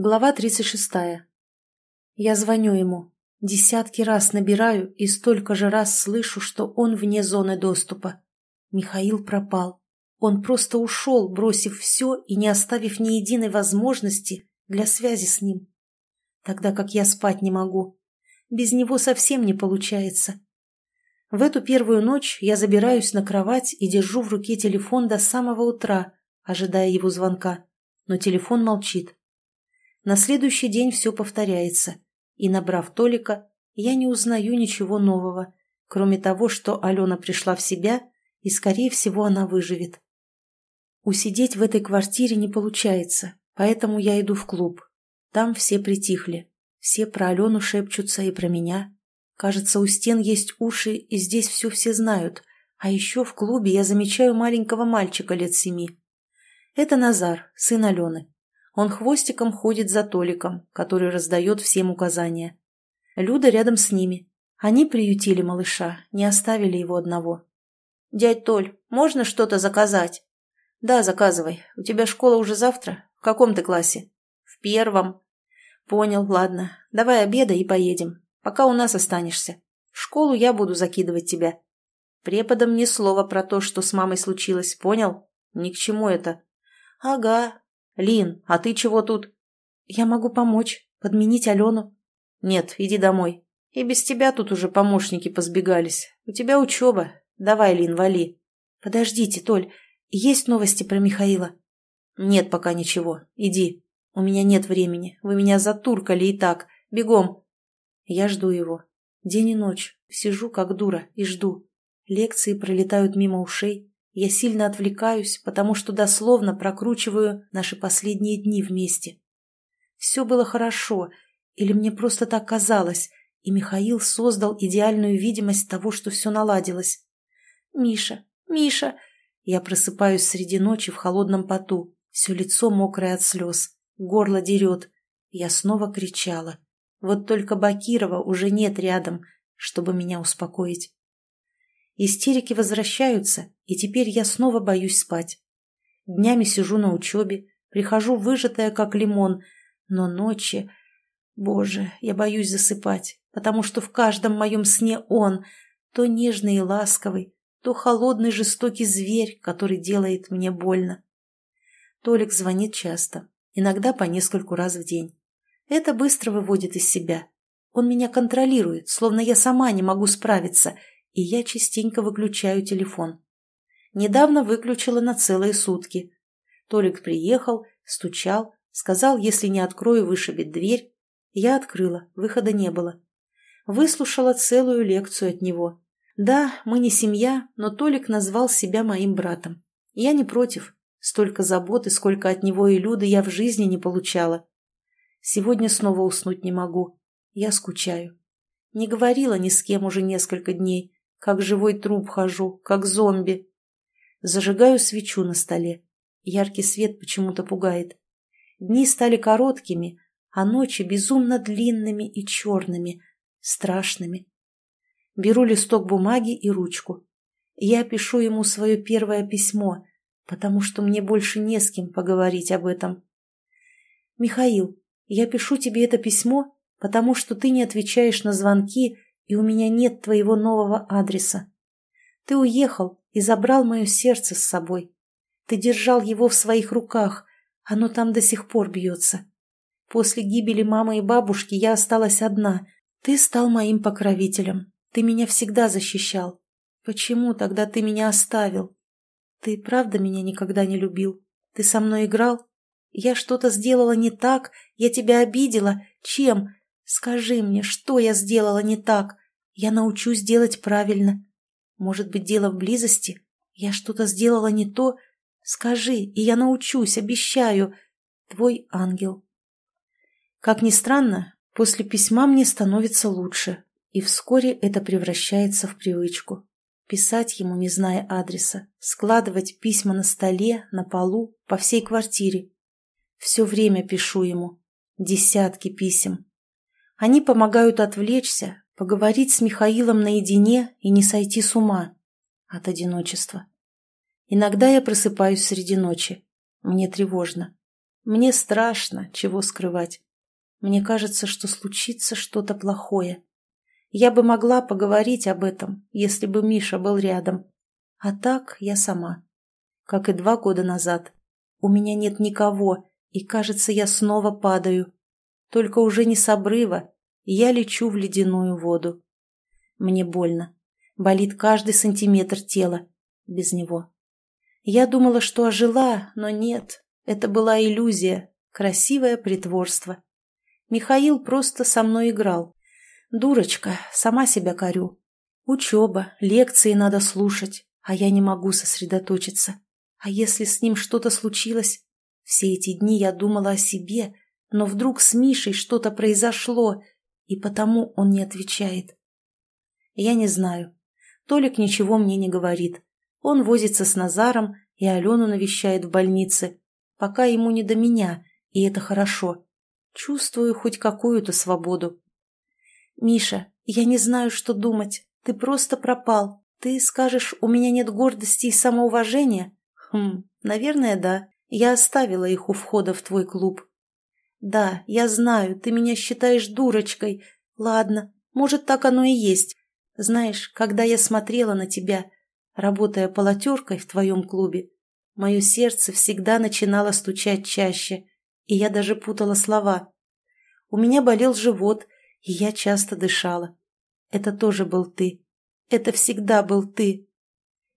Глава 36. Я звоню ему. Десятки раз набираю и столько же раз слышу, что он вне зоны доступа. Михаил пропал. Он просто ушел, бросив все и не оставив ни единой возможности для связи с ним. Тогда как я спать не могу. Без него совсем не получается. В эту первую ночь я забираюсь на кровать и держу в руке телефон до самого утра, ожидая его звонка. Но телефон молчит. На следующий день все повторяется, и, набрав Толика, я не узнаю ничего нового, кроме того, что Алена пришла в себя, и, скорее всего, она выживет. Усидеть в этой квартире не получается, поэтому я иду в клуб. Там все притихли, все про Алену шепчутся и про меня. Кажется, у стен есть уши, и здесь все все знают. А еще в клубе я замечаю маленького мальчика лет семи. Это Назар, сын Алены. Он хвостиком ходит за Толиком, который раздает всем указания. Люда рядом с ними. Они приютили малыша, не оставили его одного. «Дядь Толь, можно что-то заказать?» «Да, заказывай. У тебя школа уже завтра? В каком ты классе?» «В первом». «Понял, ладно. Давай обедай и поедем. Пока у нас останешься. В школу я буду закидывать тебя. Преподам ни слова про то, что с мамой случилось, понял? Ни к чему это». «Ага, «Лин, а ты чего тут?» «Я могу помочь, подменить Алену». «Нет, иди домой. И без тебя тут уже помощники позбегались. У тебя учеба. Давай, Лин, вали». «Подождите, Толь, есть новости про Михаила?» «Нет пока ничего. Иди. У меня нет времени. Вы меня затуркали и так. Бегом». Я жду его. День и ночь. Сижу как дура и жду. Лекции пролетают мимо ушей. Я сильно отвлекаюсь, потому что дословно прокручиваю наши последние дни вместе. Все было хорошо, или мне просто так казалось, и Михаил создал идеальную видимость того, что все наладилось. «Миша! Миша!» Я просыпаюсь среди ночи в холодном поту, все лицо мокрое от слез, горло дерет. Я снова кричала. Вот только Бакирова уже нет рядом, чтобы меня успокоить. Истерики возвращаются, и теперь я снова боюсь спать. Днями сижу на учебе, прихожу выжатая, как лимон, но ночи... Боже, я боюсь засыпать, потому что в каждом моем сне он, то нежный и ласковый, то холодный жестокий зверь, который делает мне больно. Толик звонит часто, иногда по нескольку раз в день. Это быстро выводит из себя. Он меня контролирует, словно я сама не могу справиться, и я частенько выключаю телефон. Недавно выключила на целые сутки. Толик приехал, стучал, сказал, если не открою, вышибет дверь. Я открыла, выхода не было. Выслушала целую лекцию от него. Да, мы не семья, но Толик назвал себя моим братом. Я не против. Столько заботы, сколько от него и Люды я в жизни не получала. Сегодня снова уснуть не могу. Я скучаю. Не говорила ни с кем уже несколько дней. Как живой труп хожу, как зомби. Зажигаю свечу на столе. Яркий свет почему-то пугает. Дни стали короткими, а ночи безумно длинными и черными, страшными. Беру листок бумаги и ручку. Я пишу ему свое первое письмо, потому что мне больше не с кем поговорить об этом. «Михаил, я пишу тебе это письмо, потому что ты не отвечаешь на звонки и у меня нет твоего нового адреса. Ты уехал и забрал мое сердце с собой. Ты держал его в своих руках, оно там до сих пор бьется. После гибели мамы и бабушки я осталась одна. Ты стал моим покровителем. Ты меня всегда защищал. Почему тогда ты меня оставил? Ты правда меня никогда не любил? Ты со мной играл? Я что-то сделала не так? Я тебя обидела? Чем? Скажи мне, что я сделала не так? Я научусь делать правильно. Может быть, дело в близости? Я что-то сделала не то? Скажи, и я научусь, обещаю. Твой ангел. Как ни странно, после письма мне становится лучше, и вскоре это превращается в привычку. Писать ему, не зная адреса, складывать письма на столе, на полу, по всей квартире. Все время пишу ему. Десятки писем. Они помогают отвлечься, поговорить с Михаилом наедине и не сойти с ума от одиночества. Иногда я просыпаюсь среди ночи. Мне тревожно. Мне страшно, чего скрывать. Мне кажется, что случится что-то плохое. Я бы могла поговорить об этом, если бы Миша был рядом. А так я сама. Как и два года назад. У меня нет никого, и, кажется, я снова падаю. Только уже не с обрыва, я лечу в ледяную воду. Мне больно. Болит каждый сантиметр тела. Без него. Я думала, что ожила, но нет. Это была иллюзия, красивое притворство. Михаил просто со мной играл. Дурочка, сама себя корю. Учеба, лекции надо слушать, а я не могу сосредоточиться. А если с ним что-то случилось? Все эти дни я думала о себе, но вдруг с Мишей что-то произошло, и потому он не отвечает. Я не знаю. Толик ничего мне не говорит. Он возится с Назаром и Алену навещает в больнице. Пока ему не до меня, и это хорошо. Чувствую хоть какую-то свободу. «Миша, я не знаю, что думать. Ты просто пропал. Ты скажешь, у меня нет гордости и самоуважения?» «Хм, наверное, да. Я оставила их у входа в твой клуб». «Да, я знаю, ты меня считаешь дурочкой. Ладно, может, так оно и есть. Знаешь, когда я смотрела на тебя, работая полотеркой в твоем клубе, мое сердце всегда начинало стучать чаще, и я даже путала слова. У меня болел живот, и я часто дышала. Это тоже был ты. Это всегда был ты.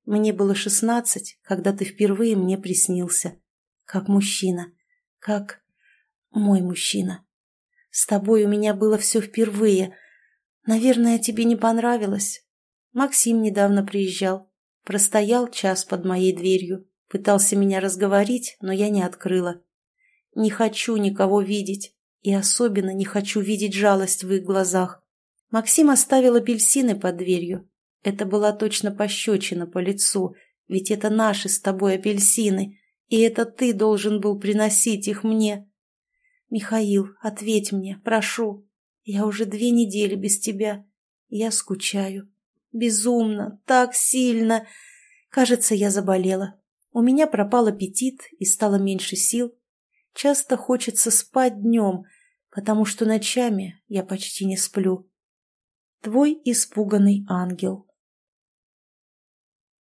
Мне было шестнадцать, когда ты впервые мне приснился. Как мужчина. Как мой мужчина. С тобой у меня было все впервые. Наверное, тебе не понравилось. Максим недавно приезжал. Простоял час под моей дверью. Пытался меня разговорить, но я не открыла. Не хочу никого видеть, и особенно не хочу видеть жалость в их глазах. Максим оставил апельсины под дверью. Это была точно пощечина по лицу, ведь это наши с тобой апельсины, и это ты должен был приносить их мне. Михаил, ответь мне, прошу. Я уже две недели без тебя. Я скучаю. Безумно, так сильно. Кажется, я заболела. У меня пропал аппетит и стало меньше сил. Часто хочется спать днем, потому что ночами я почти не сплю. Твой испуганный ангел.